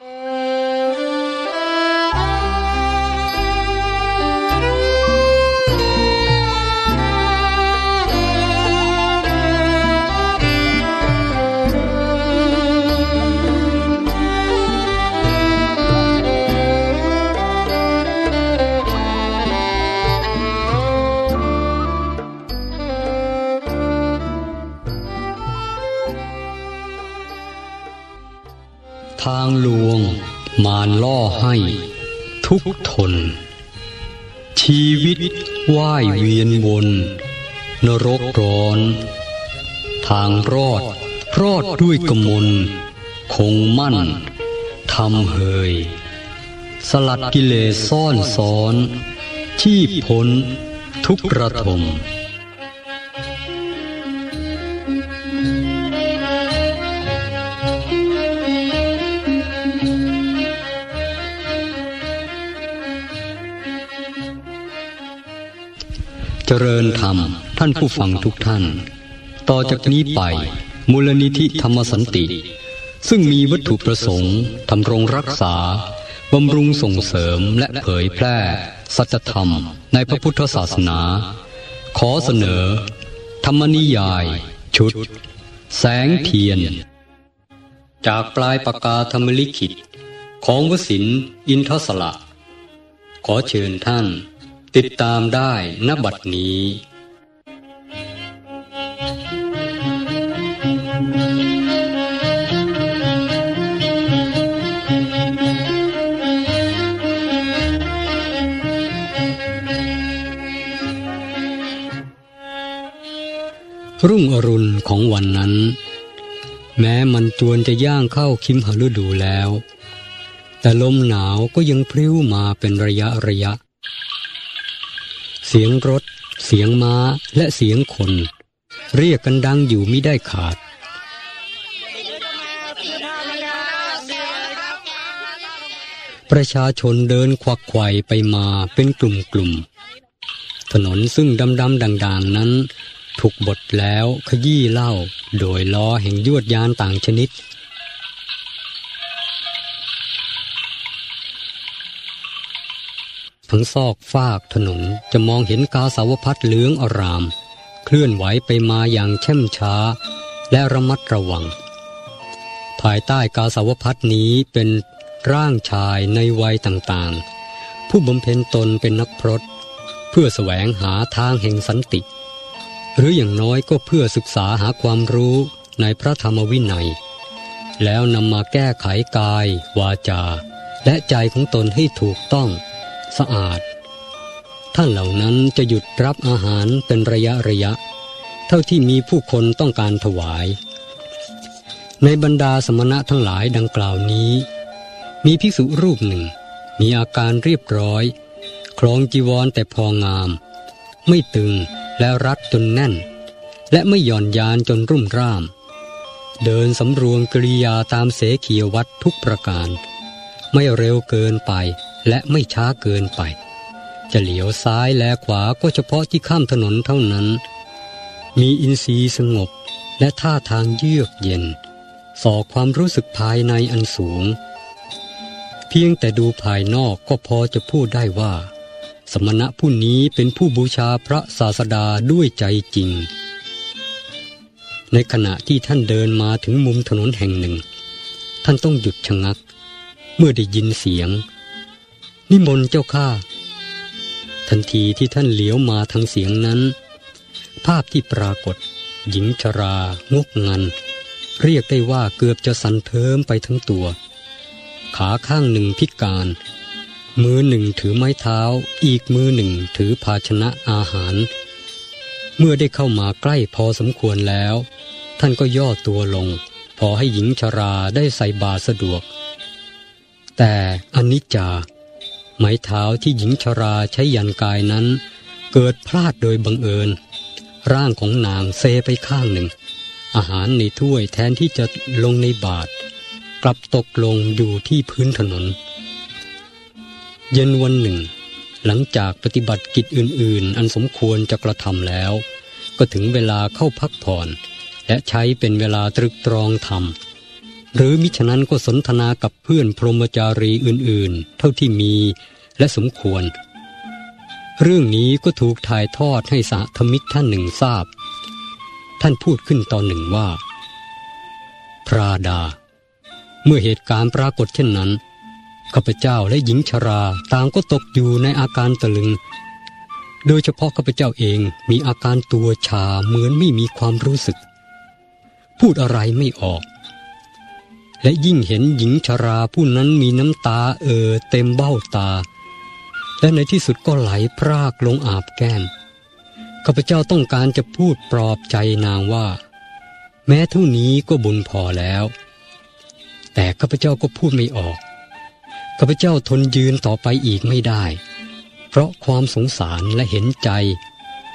Uh... างลวง มารล่อให้ ทุกทน ชีวิตว่ายเวียนวน นรกร้อน ทางรอด รอดด้วยกมล คงมั่นทำเฮย สลัดกิเลสซ่อนสอน ที่พ้นทุกระทม เจริญธรรมท่านผู้ฟังทุกท่าน ต่อจากนี้ไป มูลนิธิธรรมสันติ ซึ่งมีวัตถุประสงค์ทำรงรักษาบำรุงส่งเสริมและเผยแพร่ สัจธรรมในพระพุทธศาสนา ขอเสนอ ธรรมนิยาย ชุด แสงเทียน จากปลายปากกาธรรมลิขิต ของวสินอินทศละ ขอเชิญท่าน ติดตามได้ณบัดนี้ รุ่งอรุณของวันนั้น แม้มันจวนจะย่างเข้าคิมหฤดูแล้ว แต่ลมหนาวก็ยังพริ้วมาเป็นระยะระยะ เสียงรถ เสียงม้าและเสียงคน เรียกกันดังอยู่ไม่ได้ขาด ประชาชนเดินควักไขว่ไปมาเป็นกลุ่มๆถนนซึ่งดำๆด่างๆนั้น ถูกบดแล้วขยี้เล้าโดยล้อแห่งยวดยานต่างชนิด ทั้งซอกฟากถนนจะมองเห็นกาสาวพัดเหลืองอาราม เคลื่อนไหวไปมาอย่างเช่มช้า และระมัดระวัง ภายใต้กาสาวพัดนี้เป็นร่างชายในวัยต่างๆ ผู้บำเพ็ญตนเป็นนักพรตเพื่อแสวงหาทางแห่งสันติ หรืออย่างน้อยก็เพื่อศึกษาหาความรู้ในพระธรรมวินัย แล้วนำมาแก้ไขกาย วาจา และใจของตนให้ถูกต้อง สะอาด ท่านเหล่านั้นจะหยุดรับอาหารเป็นระยะระยะ เท่าที่มีผู้คนต้องการถวาย ในบรรดาสมณะทั้งหลายดังกล่าวนี้ มีภิกษุรูปหนึ่ง มีอาการเรียบร้อย คลองจีวรแต่พองาม ไม่ตึงและรัดจนแน่น และไม่หย่อนยานจนรุ่มร่าม เดินสำรวมกริยาตามเสขียวัดทุกประการ ไม่เร็วเกินไป และไม่ช้าเกินไป จะเหลียวซ้ายและขวาก็เฉพาะที่ข้ามถนนเท่านั้น มีอินทรีย์สงบและท่าทางเยือกเย็นส่อความรู้สึกภายในอันสูง เพียงแต่ดูภายนอกก็พอจะพูดได้ว่า สมณะผู้นี้เป็นผู้บูชาพระศาสดาด้วยใจจริง ในขณะที่ท่านเดินมาถึงมุมถนนแห่งหนึ่ง ท่านต้องหยุดชะงัก เมื่อได้ยินเสียง นิมนต์เจ้าข้าทันทีที่ท่านเหลียวมาทางเสียงนั้น ภาพที่ปรากฏ หญิงชรางกงัน เรียกได้ว่าเกือบจะสันเทิมไปทั้งตัว ขาข้างหนึ่งพิการ มือหนึ่งถือไม้เท้า อีกมือหนึ่งถือภาชนะอาหาร เมื่อได้เข้ามาใกล้พอสมควรแล้ว ท่านก็ย่อตัวลง พอให้หญิงชราได้ใส่บาสะดวก แต่อนิจจา ไม้เท้าที่หญิงชราใช้ยันกายนั้น เกิดพลาดโดยบังเอิญ ร่างของนางเซไปข้างหนึ่ง อาหารในถ้วยแทนที่จะลงในบาตรกลับตกลงอยู่ที่พื้นถนน เย็นวันหนึ่ง หลังจากปฏิบัติกิจอื่น ๆ อันสมควรจะกระทำแล้ว ก็ถึงเวลาเข้าพักผ่อน และใช้เป็นเวลาตรึกตรองธรรม หรือมิฉะนั้นก็สนทนากับเพื่อนพรหมจารีอื่นๆ เท่าที่มีและสมควร เรื่องนี้ก็ถูกถ่ายทอดให้สาธมิกท่านหนึ่งทราบ ท่านพูดขึ้นตอนหนึ่งว่า พระดา เมื่อเหตุการณ์ปรากฏเช่นนั้นข้าพเจ้าและหญิงชราต่างก็ตกอยู่ในอาการตะลึง โดยเฉพาะข้าพเจ้าเองมีอาการตัวชาเหมือนไม่มีความรู้สึก พูดอะไรไม่ออก และยิ่งเห็นหญิงชราผู้นั้นมีน้ำตาเออเต็มเบ้าตา และในที่สุดก็ไหลพรากลงอาบแก้มข้าพเจ้าต้องการจะพูดปลอบใจนางว่า แม้เท่านี้ก็บุญพอแล้ว แต่ข้าพเจ้าก็พูดไม่ออกข้าพเจ้าทนยืนต่อไปอีกไม่ได้ เพราะความสงสารและเห็นใจ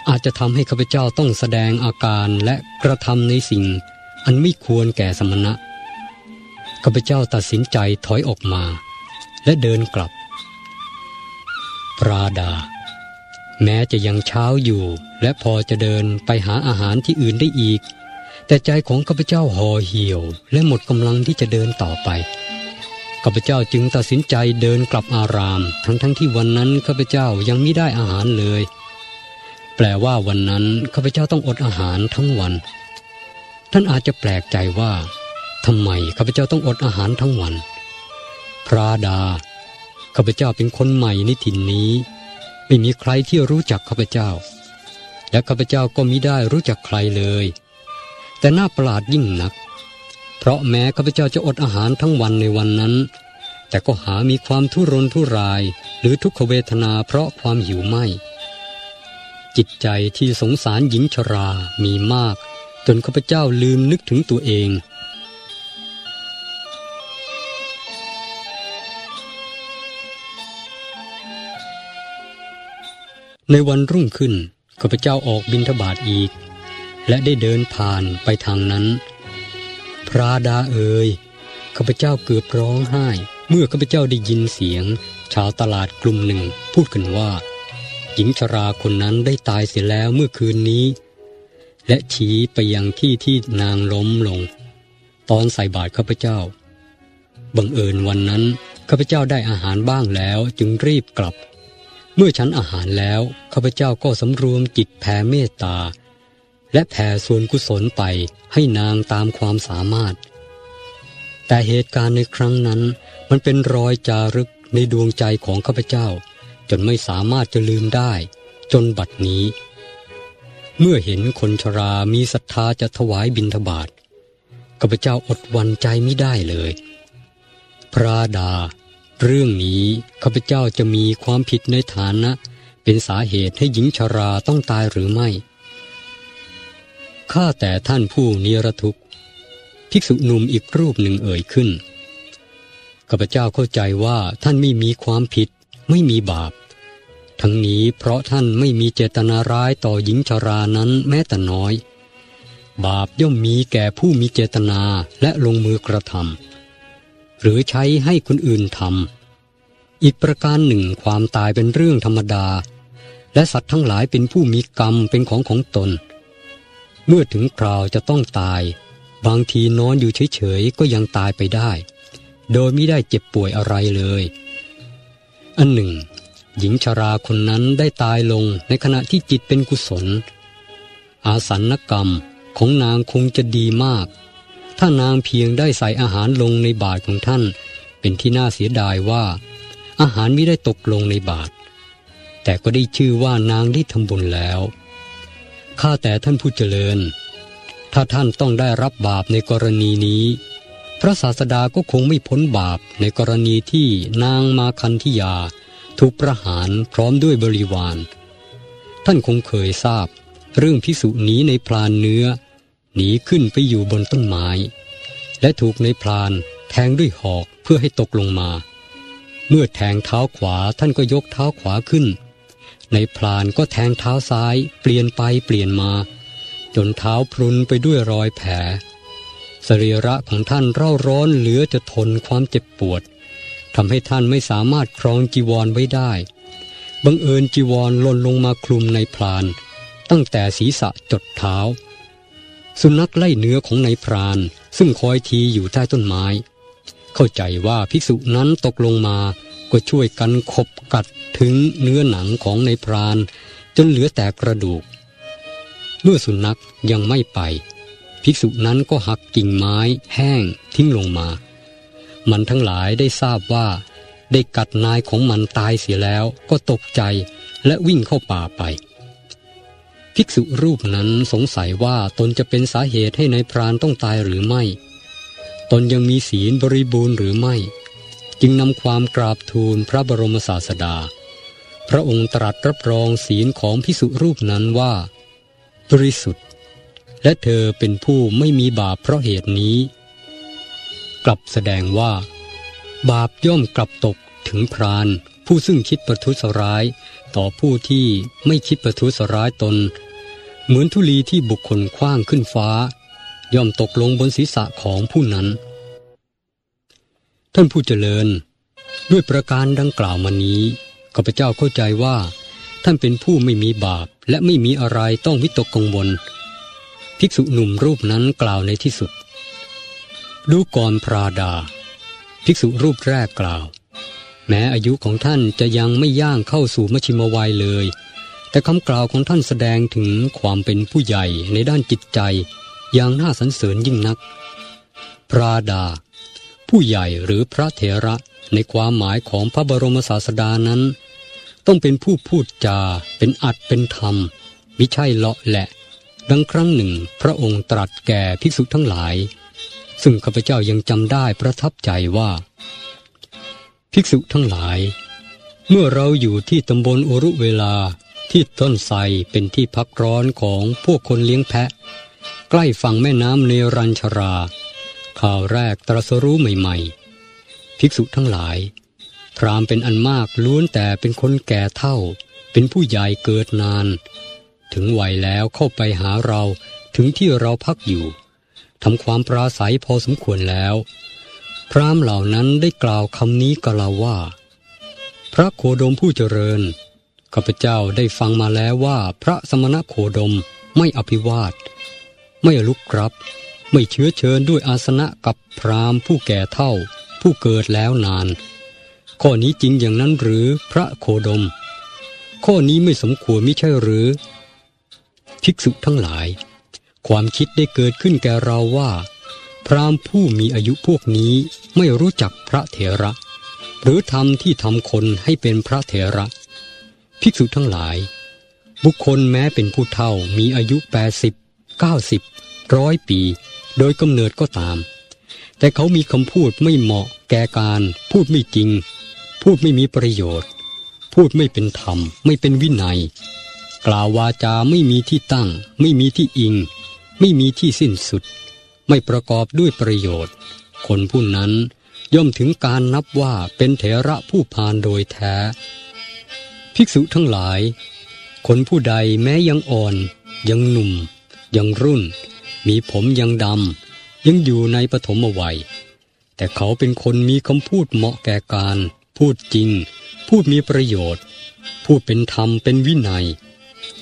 อาจจะทำให้ข้าพเจ้าต้องแสดงอาการและกระทำในสิ่ง อันไม่ควรแก่สมณะ ข้าพเจ้าตัดสินใจถอยออกมา และเดินกลับ ปราดา แม้จะยังเช้าอยู่ และพอจะเดินไปหาอาหารที่อื่นได้อีก แต่ใจของข้าพเจ้าห่อเหี่ยว และหมดกำลังที่จะเดินต่อไปข้าพเจ้าจึงตัดสินใจเดินกลับอาราม ทั้งทั้งที่วันนั้นข้าพเจ้ายังไม่ได้อาหารเลย แปลว่าวันนั้นข้าพเจ้าต้องอดอาหารทั้งวัน ท่านอาจจะแปลกใจว่า ทำไมข้าพเจ้าต้องอดอาหารทั้งวัน พระดา ข้าพเจ้าเป็นคนใหม่ในถิ่นนี้ ไม่มีใครที่รู้จักข้าพเจ้า และข้าพเจ้าก็มิได้รู้จักใครเลย แต่น่าประหลาดยิ่งนัก เพราะแม้ข้าพเจ้าจะอดอาหารทั้งวันในวันนั้น แต่ก็หามีความทุรนทุรายหรือทุกขเวทนาเพราะความหิวไม่ จิตใจที่สงสารหญิงชรามีมาก จนข้าพเจ้าลืมนึกถึงตัวเอง ในวันรุ่งขึ้นข้าพเจ้าออกบินทบาทอีก และได้เดินผ่านไปทางนั้น พระดาเอ๋ยข้าพเจ้าเกือบร้องไห้ เมื่อข้าพเจ้าได้ยินเสียง ชาวตลาดกลุ่มหนึ่งพูดกันว่า หญิงชราคนนั้นได้ตายเสียแล้วเมื่อคืนนี้ และชี้ไปยังที่ที่นางล้มลง ตอนใส่บาตรข้าพเจ้าบังเอิญวันนั้นข้าพเจ้าได้อาหารบ้างแล้วจึงรีบกลับ เมื่อฉันอาหารแล้วข้าพเจ้าก็สำรวมจิตแผ่เมตตา และแผ่ส่วนกุศลไปให้นางตามความสามารถ แต่เหตุการณ์ในครั้งนั้น มันเป็นรอยจารึกในดวงใจของข้าพเจ้า จนไม่สามารถจะลืมได้ จนบัดนี้ เมื่อเห็นคนชรามีศรัทธาจะถวายบิณฑบาตข้าพเจ้าอดวันใจไม่ได้เลย พระดา เรื่องนี้ข้าพเจ้าจะมีความผิดในฐานะ เป็นสาเหตุให้หญิงชราต้องตายหรือไม่ข้าแต่ท่านผู้นิรทุกข์ ภิกษุหนุ่มอีกรูปหนึ่งเอ่ยขึ้นข้าพเจ้าเข้าใจว่าท่านไม่มีความผิด ไม่มีบาป ทั้งนี้เพราะท่านไม่มีเจตนาร้ายต่อหญิงชารานั้นแม้แต่น้อย บาปย่อมมีแก่ผู้มีเจตนาและลงมือกระทำ หรือใช้ให้คนอื่นทำอีกประการหนึ่งความตายเป็นเรื่องธรรมดา และสัตว์ทั้งหลายเป็นผู้มีกรรมเป็นของของตน เมื่อถึงคราวจะต้องตาย บางทีนอนอยู่เฉยๆก็ยังตายไปได้ โดยไม่ได้เจ็บป่วยอะไรเลย อันหนึ่ง หญิงชราคนนั้นได้ตายลงในขณะที่จิตเป็นกุศล อาสันกรรมของนางคงจะดีมาก ถ้านางเพียงได้ใส่อาหารลงในบาทของท่าน เป็นที่น่าเสียดายว่า อาหารไม่ได้ตกลงในบาท แต่ก็ได้ชื่อว่านางได้ทำบุญแล้ว ข้าแต่ท่านผู้เจริญ ถ้าท่านต้องได้รับบาปในกรณีนี้ พระศาสดาก็คงไม่พ้นบาปในกรณีที่นางมาคันธิยา ถูกประหารพร้อมด้วยบริวาร ท่านคงเคยทราบ เรื่องพิสุนี้ในพลานเนื้อ หนีขึ้นไปอยู่บนต้นไม้ และถูกในพลานแทงด้วยหอกเพื่อให้ตกลงมา เมื่อแทงเท้าขวาท่านก็ยกเท้าขวาขึ้น ในพลานก็แทงเท้าซ้ายเปลี่ยนไปเปลี่ยนมา จนเท้าพรุนไปด้วยรอยแผล สรีระของท่านเร่าร้อนเหลือจะทนความเจ็บปวดทำให้ท่านไม่สามารถครองจีวรไว้ได้ บังเอิญจีวรหล่นลงมาคลุมในพลาน ตั้งแต่ศีรษะจดเท้า สุนัขไล่เนื้อของนายพราน ซึ่งคอยทีอยู่ใต้ต้นไม้ เข้าใจว่าภิกษุนั้นตกลงมาก็ช่วยกันขบกัดถึงเนื้อหนังของนายพราน จนเหลือแต่กระดูก เมื่อสุนัขยังไม่ไป ภิกษุนั้นก็หักกิ่งไม้แห้งทิ้งลงมา มันทั้งหลายได้ทราบว่า ได้กัดนายของมันตายเสียแล้วก็ตกใจและวิ่งเข้าป่าไป ภิกษุรูปนั้นสงสัยว่าตนจะเป็นสาเหตุให้ในายพรานต้องตายหรือไม่ ตนยังมีศีลบริบูรณ์หรือไม่ จึงนำความกราบทูลพระบรมศาสดา พระองค์ตรัสรับรองศีลของภิกษุรูปนั้นว่า บริสุทธิ์ และเธอเป็นผู้ไม่มีบาปเพราะเหตุนี้ กลับแสดงว่า บาปย่อมกลับตกถึงพราน ผู้ซึ่งคิดประทุษร้าย ต่อผู้ที่ไม่คิดประทุษร้ายตน เหมือนธุลีที่บุคคลคว้างขึ้นฟ้า ย่อมตกลงบนศีรษะของผู้นั้น ท่านผู้เจริญ ด้วยประการดังกล่าวมานี้ข้าพเจ้าเข้าใจว่า ท่านเป็นผู้ไม่มีบาปและไม่มีอะไรต้องวิตกกังวล ภิกษุหนุ่มรูปนั้นกล่าวในที่สุด ดูก่อนพราดา ภิกษุรูปแรกกล่าว แม้อายุของท่านจะยังไม่ย่างเข้าสู่มชิมวัยเลย แต่คำกล่าวของท่านแสดงถึงความเป็นผู้ใหญ่ในด้านจิตใจ อย่างน่าสรรเสริญยิ่งนัก พระดา ผู้ใหญ่หรือพระเถระในความหมายของพระบรมศาสดานั้น ต้องเป็นผู้พูดจา เป็นอัดเป็นธรรมมิใช่เลาะแหละ ดังครั้งหนึ่งพระองค์ตรัสแก่ภิกษุทั้งหลาย ซึ่งข้าพเจ้ายังจำได้ประทับใจว่า ภิกษุทั้งหลาย เมื่อเราอยู่ที่ตำบลอุรุเวลาที่ต้นไทรเป็นที่พักร้อนของพวกคนเลี้ยงแพะ ใกล้ฝั่งแม่น้ำเนรัญชรา ข่าวแรกตรัสรู้ใหม่ๆ ภิกษุทั้งหลาย พรามเป็นอันมากล้วนแต่เป็นคนแก่เท่า เป็นผู้ใหญ่เกิดนาน ถึงวัยแล้วเข้าไปหาเราถึงที่เราพักอยู่ทำความปราศัยพอสมควรแล้ว พราหมณ์เหล่านั้นได้กล่าวคำนี้กับเราว่า พระโคดมผู้เจริญข้าพเจ้าได้ฟังมาแล้วว่าพระสมณโคดมไม่อภิวาท ไม่ลุกครับ ไม่เชื้อเชิญด้วยอาสนะกับพราหมณ์ผู้แก่เท่า ผู้เกิดแล้วนาน ข้อนี้จริงอย่างนั้นหรือพระโคดม ข้อนี้ไม่สมควรม่ใช่หรือ ภิกษุทั้งหลาย ความคิดได้เกิดขึ้นแก่เราว่า พราหมณ์ผู้มีอายุพวกนี้ไม่รู้จักพระเถระ หรือทำที่ทำคนให้เป็นพระเถระ ภิกษุทั้งหลาย บุคคลแม้เป็นผู้เฒ่ามีอายุแปดสิบเก้าสิบร้อยปี โดยกำเนิดก็ตาม แต่เขามีคำพูดไม่เหมาะแก่การ พูดไม่จริง พูดไม่มีประโยชน์ พูดไม่เป็นธรรม ไม่เป็นวินัย กล่าววาจาไม่มีที่ตั้ง ไม่มีที่อิง ไม่มีที่สิ้นสุด ไม่ประกอบด้วยประโยชน์ คนผู้นั้นย่อมถึงการนับว่าเป็นเถระผู้พานโดยแท้ ภิกษุทั้งหลาย คนผู้ใดแม้ยังอ่อน ยังหนุ่ม ยังรุ่น มีผมยังดำ ยังอยู่ในปฐมวัย แต่เขาเป็นคนมีคำพูดเหมาะแก่การ พูดจริง พูดมีประโยชน์ พูดเป็นธรรมเป็นวินัย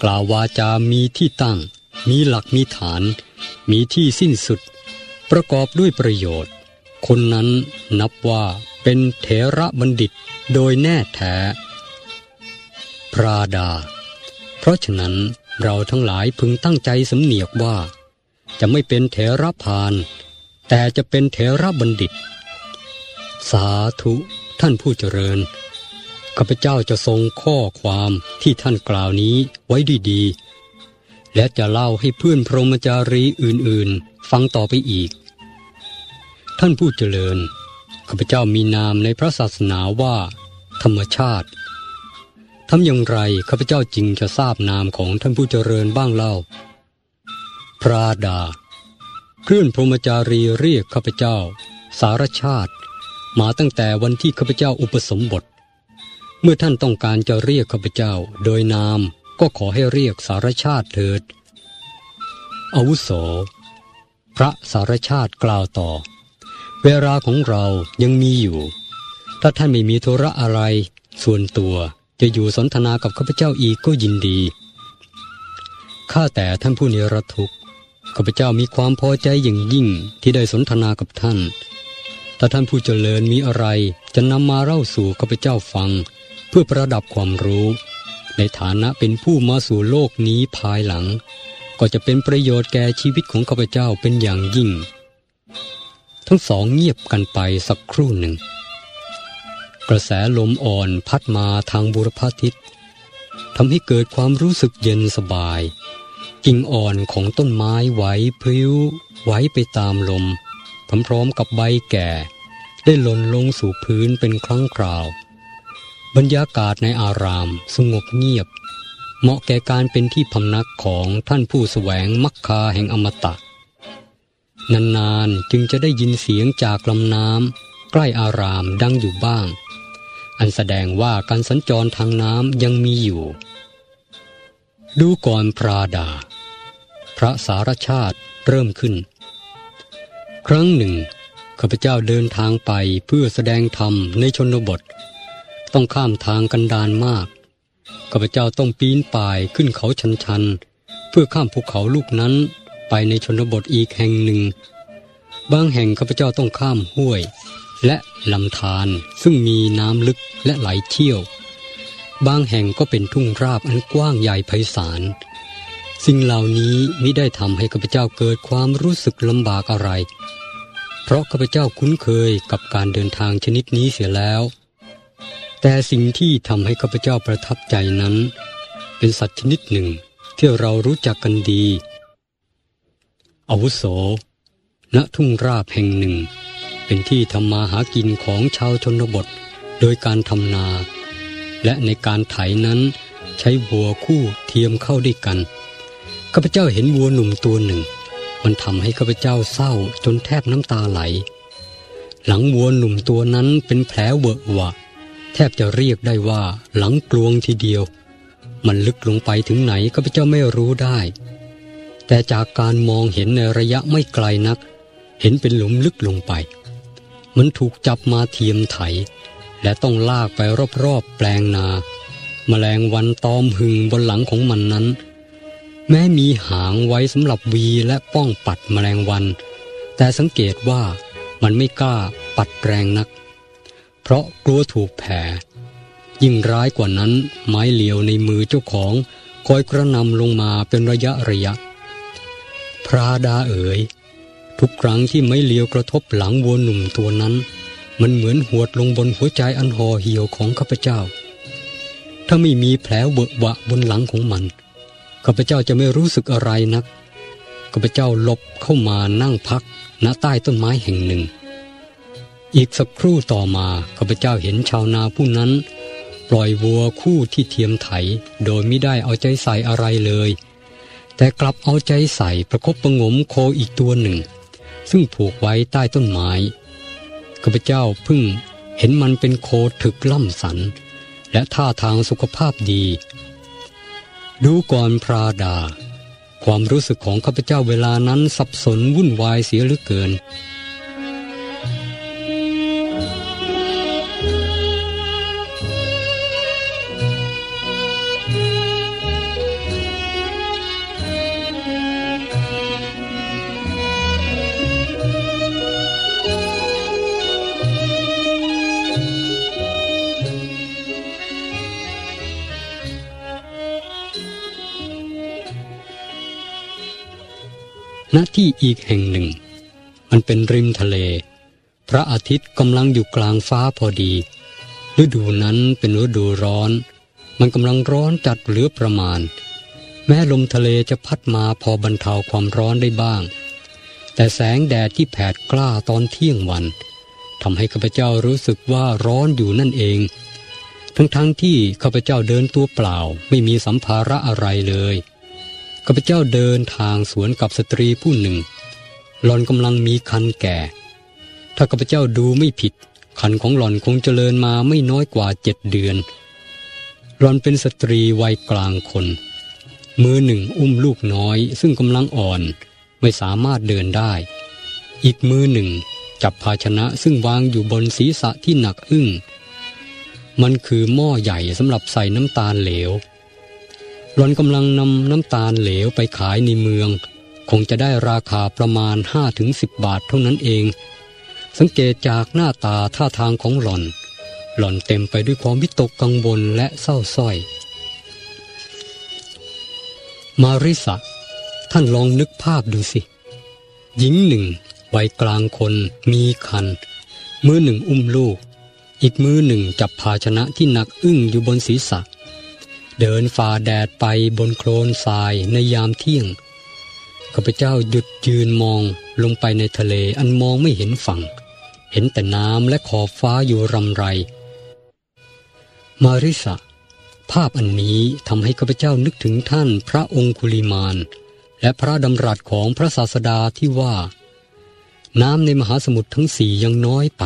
กล่าววาจามีที่ตั้ง มีหลักมีฐาน มีที่สิ้นสุด ประกอบด้วยประโยชน์ คนนั้นนับว่าเป็นเถระบัณฑิตโดยแน่แท้ พระดา เพราะฉะนั้นเราทั้งหลายพึงตั้งใจสำเนียกว่า จะไม่เป็นเถระพาน แต่จะเป็นเถระบัณฑิต สาธุท่านผู้เจริญข้าพเจ้าจะทรงข้อความที่ท่านกล่าวนี้ไว้ดีๆ และจะเล่าให้เพื่อนพรหมจารีอื่นๆ ฟังต่อไปอีก ท่านผู้เจริญข้าพเจ้ามีนามในพระศาสนาว่า ธรรมชาติทำอย่างไรข้าพเจ้าจริงจะทราบนามของท่านผู้เจริญบ้างเล่า พระดาเคลื่อนพรหมจารีเรียกข้าพเจ้า สารชาติ มาตั้งแต่วันที่ข้าพเจ้าอุปสมบท เมื่อท่านต้องการจะเรียกข้าพเจ้าโดยนาม ก็ขอให้เรียกสารชาติเถิด อาวุโส พระสารชาติกล่าวต่อ เวลาของเรายังมีอยู่ ถ้าท่านไม่มีธุระอะไร ส่วนตัวจะอยู่สนทนากับข้าพเจ้าอีกก็ยินดี ข้าแต่ท่านผู้นิรทุกข์ข้าพเจ้ามีความพอใจอย่างยิ่งที่ได้สนทนากับท่าน ถ้าท่านผู้เจริญมีอะไรจะนำมาเล่าสู่ข้าพเจ้าฟัง เพื่อประดับความรู้ ในฐานะเป็นผู้มาสู่โลกนี้ภายหลัง ก็จะเป็นประโยชน์แก่ชีวิตของข้าพเจ้าเป็นอย่างยิ่ง ทั้งสองเงียบกันไปสักครู่หนึ่ง กระแสลมอ่อนพัดมาทางบุรพาทิศทำให้เกิดความรู้สึกเย็นสบาย กิ่งอ่อนของต้นไม้ไหวพลิ้วไหวไปตามลมพร้อมๆกับใบแก่ ได้หล่นลงสู่พื้นเป็นครั้งคราว บรรยากาศในอารามสงบเงียบ เหมาะแก่การเป็นที่พำนักของท่านผู้แสวงมักคาแห่งอมตะ นานๆจึงจะได้ยินเสียงจากลำน้ำใกล้อารามดังอยู่บ้าง อันแสดงว่าการสัญจรทางน้ำยังมีอยู่ ดูก่อนพระดา พระสารชาติเริ่มขึ้น ครั้งหนึ่งข้าพเจ้าเดินทางไปเพื่อแสดงธรรมในชนบท ต้องข้ามทางกันดานมากข้าพเจ้าต้องปีนป่ายขึ้นเขาชันๆ เพื่อข้ามภูเขาลูกนั้นไปในชนบทอีกแห่งหนึ่ง บางแห่งข้าพเจ้าต้องข้ามห้วย และลำธารซึ่งมีน้ำลึกและไหลเชี่ยว บางแห่งก็เป็นทุ่งราบอันกว้างใหญ่ไพศาล สิ่งเหล่านี้มิได้ทำให้ข้าพเจ้าเกิดความรู้สึกลำบากอะไร เพราะข้าพเจ้าคุ้นเคยกับการเดินทางชนิดนี้เสียแล้ว แต่สิ่งที่ทำให้ข้าพเจ้าประทับใจนั้น เป็นสัตว์ชนิดหนึ่งที่เรารู้จักกันดีอาวุโส ณ ทุ่งราบแห่งหนึ่ง เป็นที่ทำมาหากินของชาวชนบท โดยการทำนา และในการไถนั้นใช้วัวคู่เทียมเข้าด้วยกัน ข้าพเจ้าเห็นวัวหนุ่มตัวหนึ่ง มันทำให้ข้าพเจ้าเศร้าจนแทบน้ำตาไหล หลังวัวหนุ่มตัวนั้นเป็นแผลเวอะวะ แทบจะเรียกได้ว่าหลังกลวงทีเดียว มันลึกลงไปถึงไหนข้าพเจ้าไม่รู้ได้ แต่จากการมองเห็นในระยะไม่ไกลนัก เห็นเป็นหลุมลึกลงไป มันถูกจับมาเทียมไถ และต้องลากไปรอบๆแปลงนา แมลงวันตอมหึงบนหลังของมันนั้น แม้มีหางไว้สำหรับวีและป้องปัดแมลงวัน แต่สังเกตว่ามันไม่กล้าปัดแรงนัก ราะกลัวถูกแผลยิ่งร้ายกว่านั้นไม้เหลียวในมือเจ้าของคอยกระนำลงมาเป็นระยะระยะ พระดาเอ๋ย ทุกครั้งที่ไม้เหลียวกระทบหลังวัวหนุ่มตัวนั้น มันเหมือนหวดลงบนหัวใจอันห่อเหี่ยวของข้าพเจ้า ถ้าไม่มีแผลเวอะวะบนหลังของมันข้าพเจ้าจะไม่รู้สึกอะไรนักข้าพเจ้าหลบเข้ามานั่งพักณใต้ต้นไม้แห่งหนึ่ง อีกสักครู่ต่อมาข้าพเจ้าเห็นชาวนาผู้นั้น ปล่อยวัวคู่ที่เทียมไถ โดยไม่ได้เอาใจใส่อะไรเลย แต่กลับเอาใจใส่ประคบประงมโคอีกตัวหนึ่ง ซึ่งผูกไว้ใต้ต้นไม้ข้าพเจ้าเพิ่งเห็นมันเป็นโคถึกล่ำสัน และท่าทางสุขภาพดี ดูก่อนพระดา ความรู้สึกของข้าพเจ้าเวลานั้นสับสนวุ่นวายเสียเหลือเกิน อีกแห่งหนึ่ง มันเป็นริมทะเล พระอาทิตย์กำลังอยู่กลางฟ้าพอดี ฤดูนั้นเป็นฤดูร้อน มันกำลังร้อนจัดเหลือประมาณ แม้ลมทะเลจะพัดมาพอบรรเทาความร้อนได้บ้าง แต่แสงแดดที่แผดกล้าตอนเที่ยงวันทำให้ข้าพเจ้ารู้สึกว่าร้อนอยู่นั่นเอง ทั้งๆทที่ข้าพเจ้าเดินตัวเปล่าไม่มีสัมภาระอะไรเลย ข้าพเจ้าเดินทางสวนกับสตรีผู้หนึ่ง หลอนกำลังมีคันแก่ ถ้าข้าพเจ้าดูไม่ผิด คันของหลอนคงเจริญมาไม่น้อยกว่าเจ็ดเดือน หลอนเป็นสตรีวัยกลางคน มือหนึ่งอุ้มลูกน้อย ซึ่งกำลังอ่อนไม่สามารถเดินได้ อีกมือหนึ่งจับภาชนะซึ่งวางอยู่บนศีรษะที่หนักอึ้ง มันคือหม้อใหญ่สำหรับใส่น้ำตาลเหลว หล่อนกำลังนำน้ำตาลเหลวไปขายในเมือง คงจะได้ราคาประมาณห้าถึงสิบบาทเท่านั้นเอง สังเกตจากหน้าตาท่าทางของหล่อน หล่อนเต็มไปด้วยความวิตกกังวลและเศร้าส้อย มาริสะท่านลองนึกภาพดูสิ หญิงหนึ่งวัยกลางคนมีคัน มือหนึ่งอุ้มลูก อีกมือหนึ่งจับภาชนะที่หนักอึ้งอยู่บนศีรษะ เดินฝ่าแดดไปบนโคลนทรายในยามเที่ยงข้าพเจ้าหยุดยืนมองลงไปในทะเลอันมองไม่เห็นฝั่ง เห็นแต่น้ำและขอบฟ้าอยู่รำไร มาริสะ ภาพอันนี้ทำให้ข้าพเจ้านึกถึงท่านพระองคุลิมาน และพระดำรัสของพระศาสดาที่ว่า น้ำในมหาสมุทรทั้งสี่ยังน้อยไป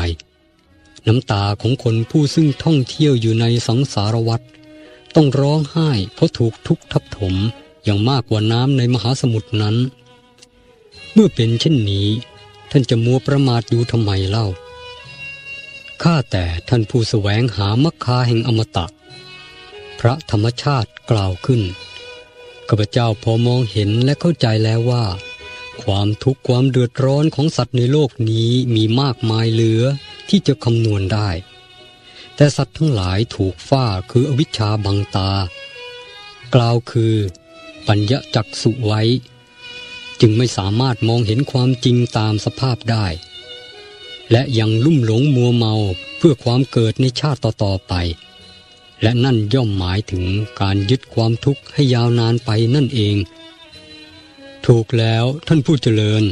น้ำตาของคนผู้ซึ่งท่องเที่ยวอยู่ในสังสารวัฏ ต้องร้องไห้เพราะถูกทุกทับถมอย่างมากกว่าน้ำในมหาสมุทรนั้น เมื่อเป็นเช่นนี้ท่านจะมัวประมาทอยู่ทำไมเล่า ข้าแต่ท่านผู้แสวงหามรรคาแห่งอมตะ พระธรรมชาติกล่าวขึ้นข้าพเจ้าพอมองเห็นและเข้าใจแล้วว่า ความทุกข์ความเดือดร้อนของสัตว์ในโลกนี้มีมากมายเหลือที่จะคำนวณได้ แต่สัตว์ทั้งหลายถูกฝ้าคืออวิชชาบังตา กล่าวคือ ปัญญจักสุไว้ จึงไม่สามารถมองเห็นความจริงตามสภาพได้ และยังลุ่มหลงมัวเมาเพื่อความเกิดในชาติต่อๆไป และนั่นย่อมหมายถึงการยึดความทุกข์ให้ยาวนานไปนั่นเอง ถูกแล้วท่านผู้เจริญ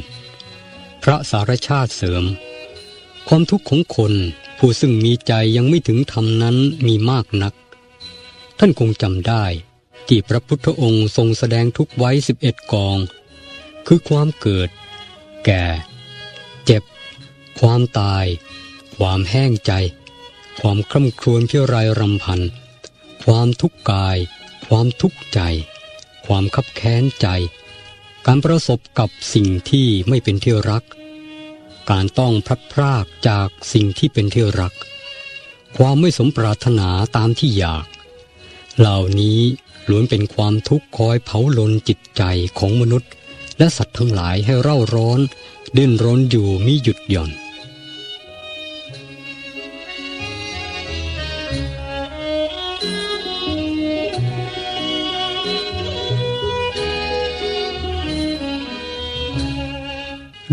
พระสารชาติเสริม ความทุกข์ของคน ผู้ซึ่งมีใจยังไม่ถึงธรรมนั้นมีมากนัก ท่านคงจำได้ ที่พระพุทธองค์ทรงแสดงทุกไว้สิบเอ็ดกอง คือความเกิด แก่ เจ็บ ความตาย ความแห้งใจ ความคร่ำครวญเพียรายรำพัน ความทุกข์กาย ความทุกข์ใจ ความคับแค้นใจ การประสบกับสิ่งที่ไม่เป็นที่รัก การต้องพลัดพรากจากสิ่งที่เป็นที่รัก ความไม่สมปรารถนาตามที่อยาก เหล่านี้ล้วนเป็นความทุกข์คอยเผาลนจิตใจของมนุษย์ และสัตว์ทั้งหลายให้เร่าร้อนดิ้นรนอยู่มิหยุดหย่อน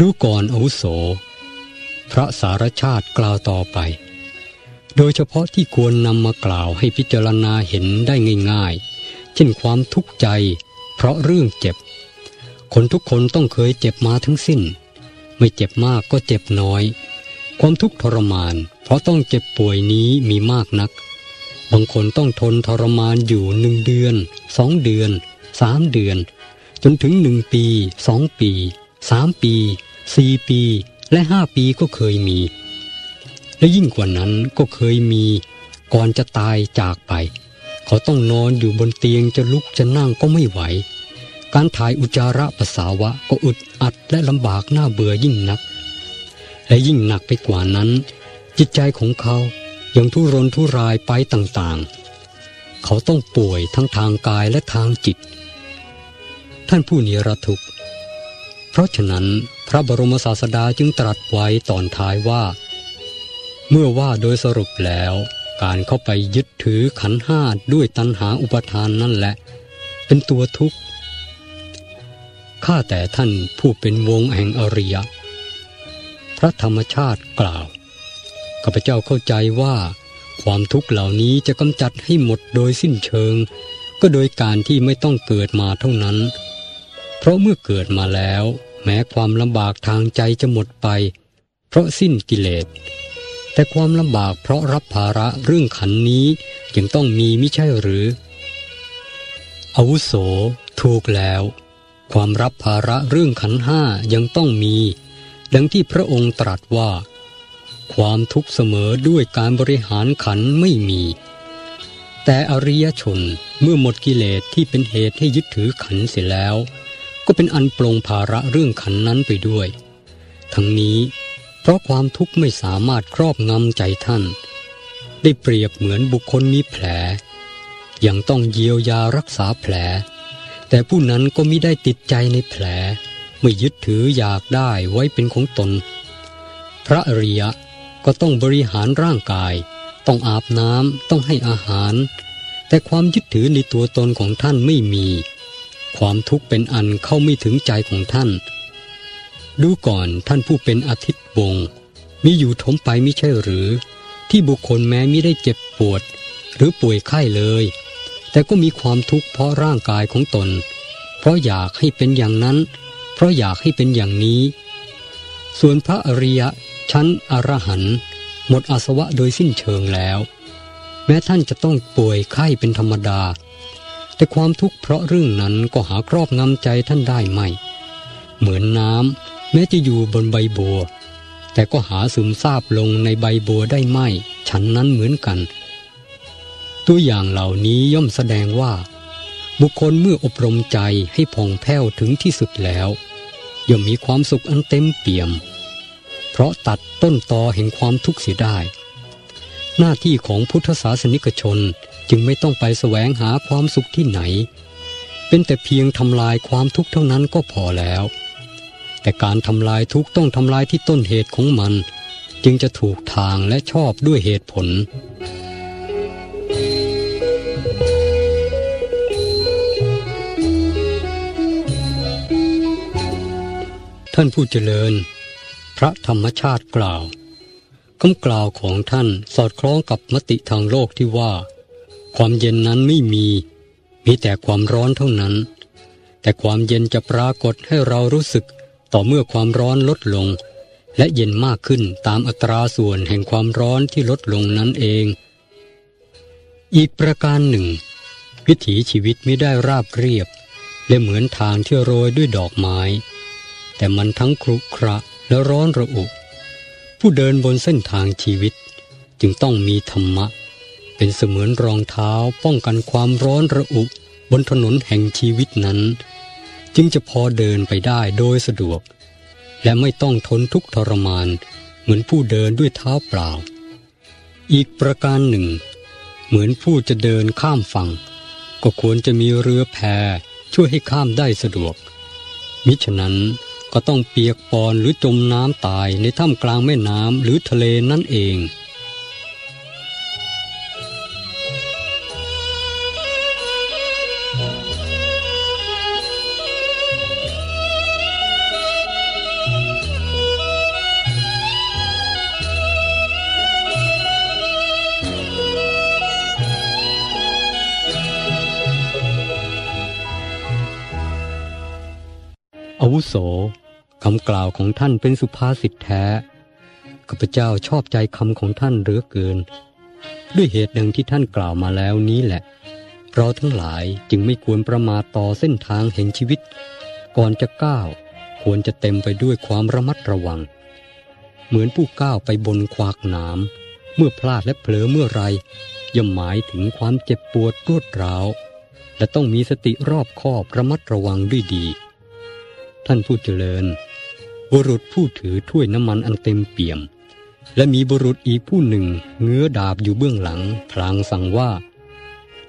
ดูก่อนอาวุโส พระสารชาติกล่าวต่อไป โดยเฉพาะที่ควรนำมากล่าวให้พิจารณาเห็นได้ง่ายๆ เช่นความทุกข์ใจ เพราะเรื่องเจ็บ คนทุกคนต้องเคยเจ็บมาทั้งสิ้น ไม่เจ็บมากก็เจ็บน้อย ความทุกข์ทรมาน เพราะต้องเจ็บป่วยนี้มีมากนัก บางคนต้องทนทรมานอยู่หนึ่งเดือนสองเดือนสามเดือน จนถึงหนึ่งปีสองปีสามปี สี่ปีและห้าปีก็เคยมี และยิ่งกว่านั้นก็เคยมี ก่อนจะตายจากไป เขาต้องนอนอยู่บนเตียงจะลุกจะนั่งก็ไม่ไหว การถ่ายอุจาระปัสสาวะก็อึดอัดและลำบากหน้าเบื่อยิ่งนัก และยิ่งหนักไปกว่านั้น จิตใจของเขายังทุรนทุรายไปต่างๆ เขาต้องป่วยทั้งทางกายและทางจิต ท่านผู้นิรทุกข์ เพราะฉะนั้นพระบรมศาสดาจึงตรัสไว้ตอนท้ายว่า เมื่อว่าโดยสรุปแล้ว การเข้าไปยึดถือขันห้าด้วยตัณหาอุปทานนั่นแหละ เป็นตัวทุกข์ข้าแต่ท่านผู้เป็นวงแห่งอริยะ พระธรรมชาติกล่าวข้าพเจ้าเข้าใจว่า ความทุกข์เหล่านี้จะกำจัดให้หมดโดยสิ้นเชิง ก็โดยการที่ไม่ต้องเกิดมาเท่านั้น เพราะเมื่อเกิดมาแล้ว แม้ความลำบากทางใจจะหมดไป เพราะสิ้นกิเลส แต่ความลำบากเพราะรับภาระเรื่องขันนี้ยังต้องมีม่ใช่หรือ อาวุโส ถูกแล้ว ความรับภาระเรื่องขันห้ายังต้องมี ดังที่พระองค์ตรัสว่า ความทุกข์เสมอด้วยการบริหารขันไม่มี แต่อริยชนเมื่อหมดกิเลสที่เป็นเหตุให้ยึดถือขันเสร็จแล้ว ก็เป็นอันปลงภาระเรื่องขันนั้นไปด้วย ทั้งนี้เพราะความทุกข์ไม่สามารถครอบงำใจท่าน ได้เปรียบเหมือนบุคคลมีแผล ยังต้องเยียวยารักษาแผล แต่ผู้นั้นก็มิได้ติดใจในแผล ไม่ยึดถืออยากได้ไว้เป็นของตน พระอริยะก็ต้องบริหารร่างกาย ต้องอาบน้ำต้องให้อาหาร แต่ความยึดถือในตัวตนของท่านไม่มี ความทุกข์เป็นอันเข้าไม่ถึงใจของท่าน ดูก่อนท่านผู้เป็นอาทิตย์วงมีอยู่ทมไปไม่ใช่หรือ ที่บุคคลแม้ไม่ได้เจ็บปวด หรือป่วยไข้เลย แต่ก็มีความทุกข์เพราะร่างกายของตน เพราะอยากให้เป็นอย่างนั้น เพราะอยากให้เป็นอย่างนี้ ส่วนพระอริยะชั้นอรหันต์หมดอาสวะโดยสิ้นเชิงแล้ว แม้ท่านจะต้องป่วยไข้เป็นธรรมดา แต่ความทุกข์เพราะเรื่องนั้นก็หาครอบงำใจท่านได้ไม่ เหมือนน้ำแม้จะอยู่บนใบบัว แต่ก็หาซึมซาบลงในใบบัวได้ไม่ ฉันนั้นเหมือนกัน ตัวอย่างเหล่านี้ย่อมแสดงว่า บุคคลเมื่ออบรมใจให้ผ่องแผ้วถึงที่สุดแล้ว ย่อมมีความสุขอันเต็มเปี่ยม เพราะตัดต้นตอแห่งความทุกข์เสียได้ หน้าที่ของพุทธศาสนิกชน จึงไม่ต้องไปแสวงหาความสุขที่ไหน เป็นแต่เพียงทำลายความทุกข์เท่านั้นก็พอแล้ว แต่การทำลายทุกข์ต้องทำลายที่ต้นเหตุของมัน จึงจะถูกทางและชอบด้วยเหตุผลท่านผู้เจริญ พระธรรมชาติกล่าวคำกล่าวของท่านสอดคล้องกับมติทางโลกที่ว่า ความเย็นนั้นไม่มี มีแต่ความร้อนเท่านั้น แต่ความเย็นจะปรากฏให้เรารู้สึกต่อเมื่อความร้อนลดลง และเย็นมากขึ้นตามอัตราส่วนแห่งความร้อนที่ลดลงนั้นเอง อีกประการหนึ่ง วิถีชีวิตไม่ได้ราบเรียบ และเหมือนทางที่โรยด้วยดอกไม้ แต่มันทั้งครุขระและร้อนระอุ ผู้เดินบนเส้นทางชีวิตจึงต้องมีธรรมะ เป็นเสมือนรองเท้าป้องกันความร้อนระอุบนถนนแห่งชีวิตนั้น จึงจะพอเดินไปได้โดยสะดวก และไม่ต้องทนทุกข์ทรมานเหมือนผู้เดินด้วยเท้าเปล่า อีกประการหนึ่ง เหมือนผู้จะเดินข้ามฝั่ง ก็ควรจะมีเรือแพช่วยให้ข้ามได้สะดวก มิฉะนั้นก็ต้องเปียกปอนหรือจมน้ำตายในถ้ำกลางแม่น้ำหรือทะเลนั่นเอง อาวุโสคำกล่าวของท่านเป็นสุภาษิตแท้ข้าพเจ้าชอบใจคำของท่านเหลือเกิน ด้วยเหตุหนึ่งที่ท่านกล่าวมาแล้วนี้แหละ เราทั้งหลายจึงไม่ควรประมาทต่อเส้นทางแห่งชีวิต ก่อนจะก้าว ควรจะเต็มไปด้วยความระมัดระวัง เหมือนผู้ก้าวไปบนควากหนามเมื่อพลาดและเผลอเมื่อไรย่อมหมายถึงความเจ็บปวดรวดร้าว และต้องมีสติรอบคอบระมัดระวังด้วยดี ท่านผู้เจริญ บุรุษผู้ถือถ้วยน้ำมันอันเต็มเปี่ยม และมีบุรุษอีกผู้หนึ่งเงื้อดาบอยู่เบื้องหลัง พลางสั่งว่า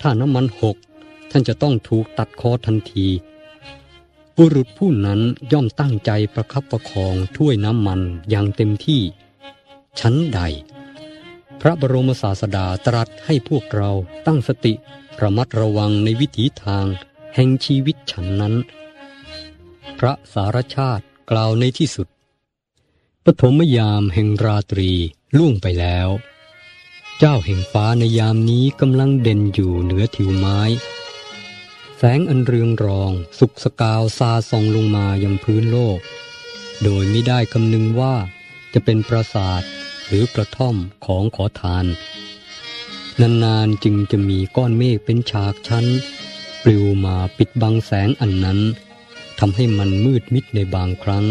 ถ้าน้ำมันหก ท่านจะต้องถูกตัดคอทันที บุรุษผู้นั้นย่อมตั้งใจประคับประคองถ้วยน้ำมันอย่างเต็มที่ ชั้นใด พระบรมศาสดาตรัสให้พวกเราตั้งสติระมัดระวังในวิถีทางแห่งชีวิตฉันนั้น พระสารชาติกล่าวในที่สุด ปฐมยามแห่งราตรีล่วงไปแล้ว เจ้าแห่งฟ้าในยามนี้กำลังเด่นอยู่เหนือทิวไม้ แสงอันเรืองรองสุกสกาวซาส่องลงมายังพื้นโลก โดยไม่ได้คำนึงว่าจะเป็นปราสาทหรือกระท่อมของขอทาน นานๆจึงจะมีก้อนเมฆเป็นฉากชั้น ปลิวมาปิดบังแสงอันนั้น ทำให้มันมืดมิดในบางครั้ง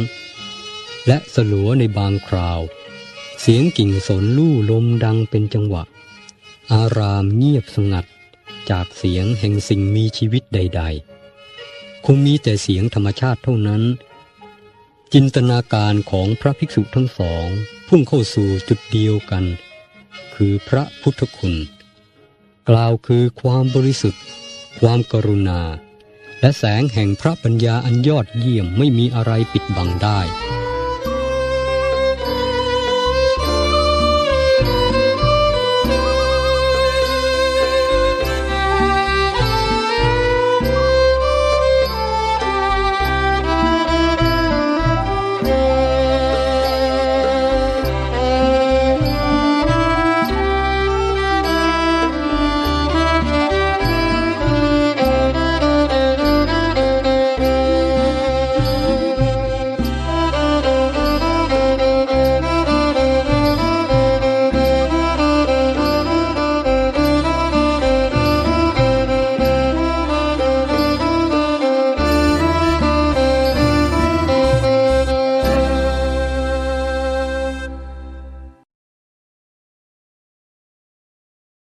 และสลัวในบางคราว เสียงกิ่งสนลู่ลมดังเป็นจังหวะ อารามเงียบสงัด จากเสียงแห่งสิ่งมีชีวิตใด ๆ คงมีแต่เสียงธรรมชาติเท่านั้น จินตนาการของพระภิกษุทั้งสอง พุ่งเข้าสู่จุดเดียวกัน คือพระพุทธคุณ กล่าวคือความบริสุทธิ์ ความกรุณา และแสงแห่งพระปัญญาอันยอดเยี่ยมไม่มีอะไรปิดบังได้